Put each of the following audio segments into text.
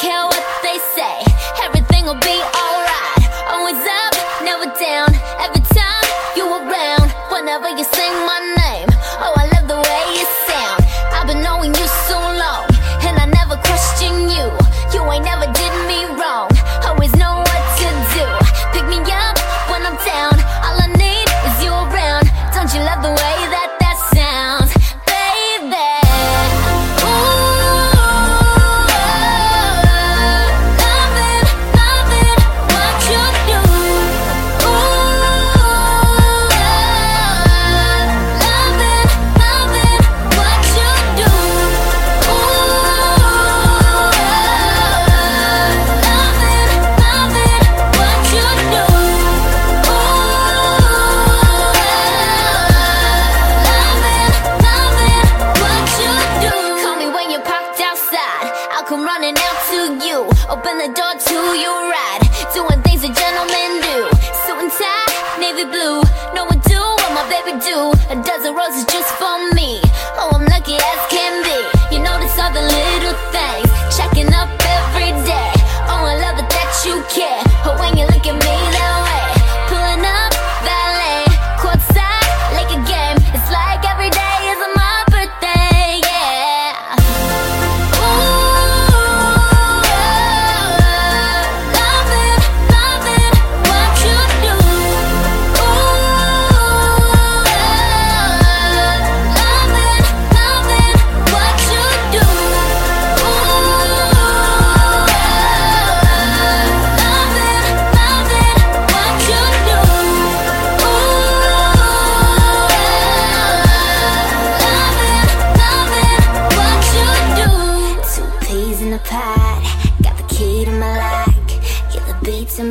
care you. Open the door to your ride. Doing things a gentleman do. Suit and tie, navy blue. No one do what my baby do. A dozen roses just for me. Oh, I'm lucky as can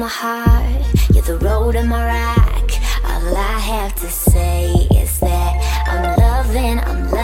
heart, you're the road and my rock. All I have to say is that I'm loving, I'm loving.